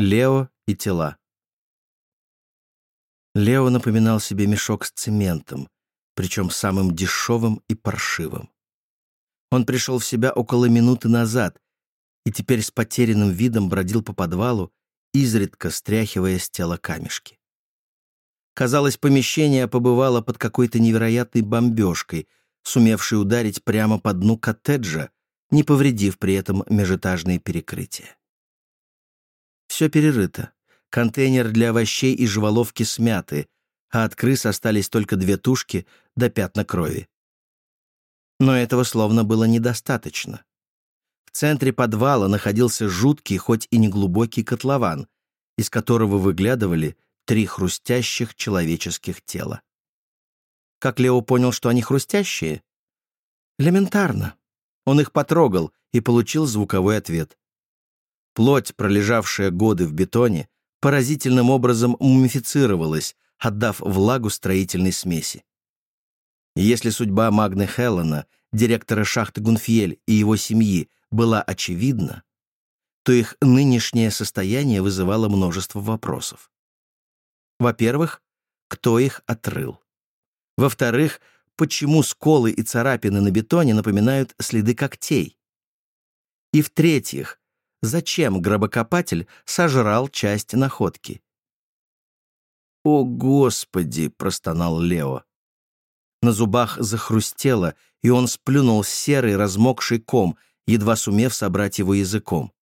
Лео и тела. Лео напоминал себе мешок с цементом, причем самым дешевым и паршивым. Он пришел в себя около минуты назад и теперь с потерянным видом бродил по подвалу, изредка стряхивая с тела камешки. Казалось, помещение побывало под какой-то невероятной бомбежкой, сумевшей ударить прямо по дну коттеджа, не повредив при этом межэтажные перекрытия. Все перерыто. Контейнер для овощей и жваловки смяты, а от крыс остались только две тушки до да пятна крови. Но этого словно было недостаточно. В центре подвала находился жуткий, хоть и неглубокий котлован, из которого выглядывали три хрустящих человеческих тела. Как Лео понял, что они хрустящие? Элементарно. Он их потрогал и получил звуковой ответ. Плоть, пролежавшая годы в бетоне, поразительным образом мумифицировалась, отдав влагу строительной смеси. Если судьба Магны Хеллена, директора шахты Гунфьель и его семьи была очевидна, то их нынешнее состояние вызывало множество вопросов. Во-первых, кто их отрыл? Во-вторых, почему сколы и царапины на бетоне напоминают следы когтей? И в-третьих, зачем гробокопатель сожрал часть находки. «О, Господи!» — простонал Лео. На зубах захрустело, и он сплюнул серый размокший ком, едва сумев собрать его языком.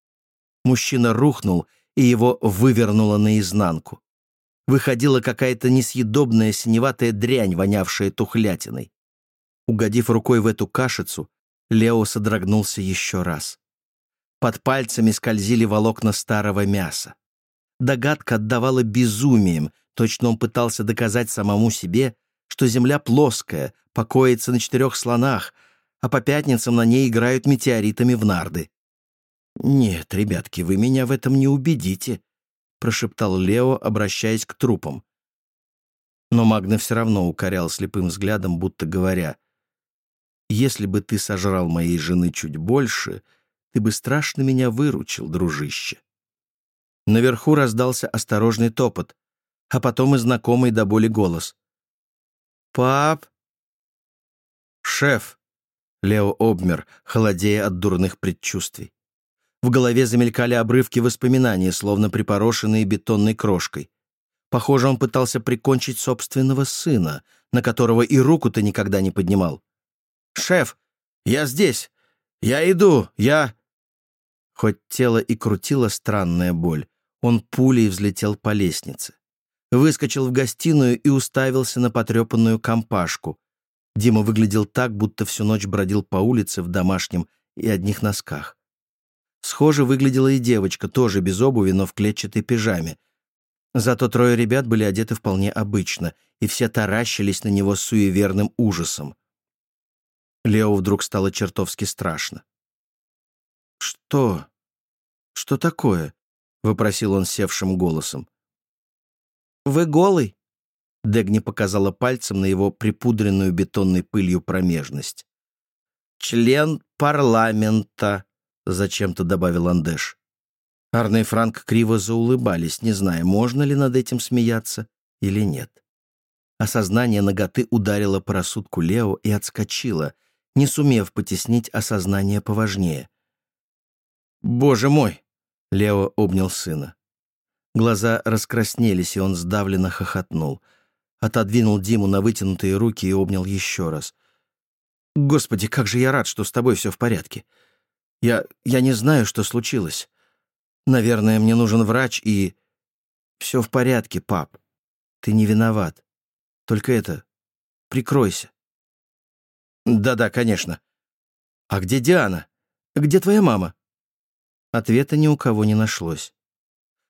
Мужчина рухнул, и его вывернуло наизнанку. Выходила какая-то несъедобная синеватая дрянь, вонявшая тухлятиной. Угодив рукой в эту кашицу, Лео содрогнулся еще раз. Под пальцами скользили волокна старого мяса. Догадка отдавала безумием, точно он пытался доказать самому себе, что земля плоская, покоится на четырех слонах, а по пятницам на ней играют метеоритами в нарды. «Нет, ребятки, вы меня в этом не убедите», — прошептал Лео, обращаясь к трупам. Но Магна все равно укорял слепым взглядом, будто говоря, «Если бы ты сожрал моей жены чуть больше, ты бы страшно меня выручил, дружище». Наверху раздался осторожный топот, а потом и знакомый до боли голос. «Пап!» «Шеф!» — Лео обмер, холодея от дурных предчувствий. В голове замелькали обрывки воспоминаний, словно припорошенные бетонной крошкой. Похоже, он пытался прикончить собственного сына, на которого и руку-то никогда не поднимал. «Шеф, я здесь! Я иду! Я...» Хоть тело и крутило странная боль, он пулей взлетел по лестнице. Выскочил в гостиную и уставился на потрепанную компашку. Дима выглядел так, будто всю ночь бродил по улице в домашнем и одних носках. Схоже выглядела и девочка, тоже без обуви, но в клетчатой пижаме. Зато трое ребят были одеты вполне обычно, и все таращились на него суеверным ужасом. Лео вдруг стало чертовски страшно. «Что? Что такое?» — вопросил он севшим голосом. «Вы голый?» — Дегни показала пальцем на его припудренную бетонной пылью промежность. «Член парламента», — зачем-то добавил Андеш. Арне и Франк криво заулыбались, не зная, можно ли над этим смеяться или нет. Осознание ноготы ударило по рассудку Лео и отскочило, не сумев потеснить осознание поважнее. «Боже мой!» — Лео обнял сына. Глаза раскраснелись, и он сдавленно хохотнул. Отодвинул Диму на вытянутые руки и обнял еще раз. «Господи, как же я рад, что с тобой все в порядке. Я... я не знаю, что случилось. Наверное, мне нужен врач и... Все в порядке, пап. Ты не виноват. Только это... Прикройся». «Да-да, конечно. А где Диана? Где твоя мама?» Ответа ни у кого не нашлось.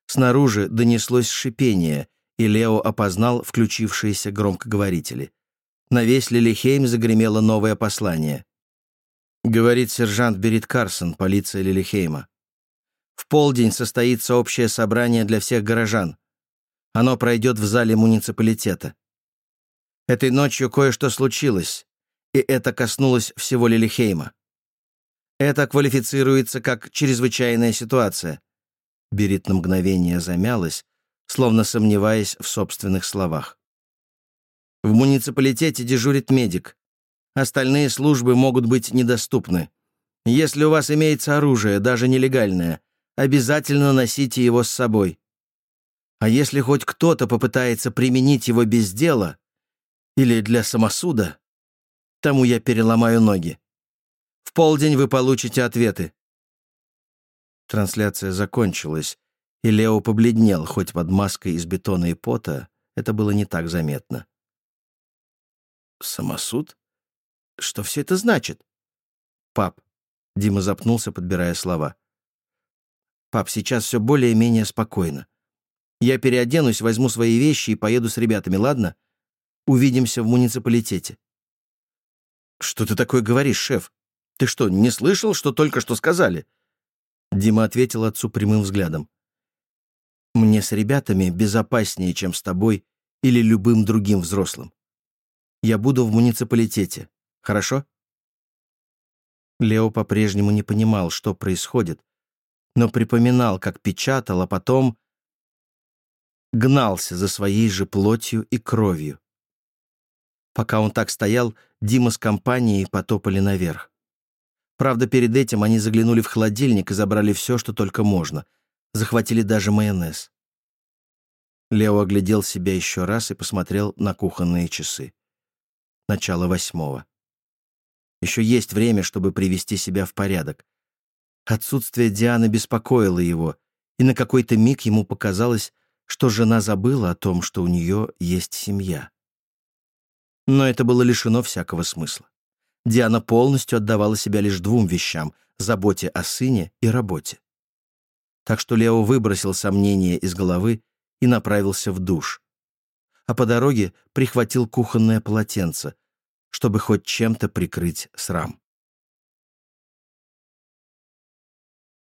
Снаружи донеслось шипение, и Лео опознал включившиеся громкоговорители. На весь Лилихейм загремело новое послание. Говорит сержант Берит Карсон, полиция Лилихейма. В полдень состоится общее собрание для всех горожан. Оно пройдет в зале муниципалитета. Этой ночью кое-что случилось, и это коснулось всего Лилихейма. Это квалифицируется как чрезвычайная ситуация. Берит на мгновение замялась, словно сомневаясь в собственных словах. В муниципалитете дежурит медик. Остальные службы могут быть недоступны. Если у вас имеется оружие, даже нелегальное, обязательно носите его с собой. А если хоть кто-то попытается применить его без дела или для самосуда, тому я переломаю ноги. Полдень вы получите ответы. Трансляция закончилась, и Лео побледнел, хоть под маской из бетона и пота это было не так заметно. «Самосуд? Что все это значит?» «Пап», — Дима запнулся, подбирая слова. «Пап, сейчас все более-менее спокойно. Я переоденусь, возьму свои вещи и поеду с ребятами, ладно? Увидимся в муниципалитете». «Что ты такое говоришь, шеф? Ты что, не слышал, что только что сказали?» Дима ответил отцу прямым взглядом. «Мне с ребятами безопаснее, чем с тобой или любым другим взрослым. Я буду в муниципалитете, хорошо?» Лео по-прежнему не понимал, что происходит, но припоминал, как печатал, а потом гнался за своей же плотью и кровью. Пока он так стоял, Дима с компанией потопали наверх. Правда, перед этим они заглянули в холодильник и забрали все, что только можно. Захватили даже майонез. Лео оглядел себя еще раз и посмотрел на кухонные часы. Начало восьмого. Еще есть время, чтобы привести себя в порядок. Отсутствие Дианы беспокоило его, и на какой-то миг ему показалось, что жена забыла о том, что у нее есть семья. Но это было лишено всякого смысла. Диана полностью отдавала себя лишь двум вещам — заботе о сыне и работе. Так что Лео выбросил сомнения из головы и направился в душ. А по дороге прихватил кухонное полотенце, чтобы хоть чем-то прикрыть срам.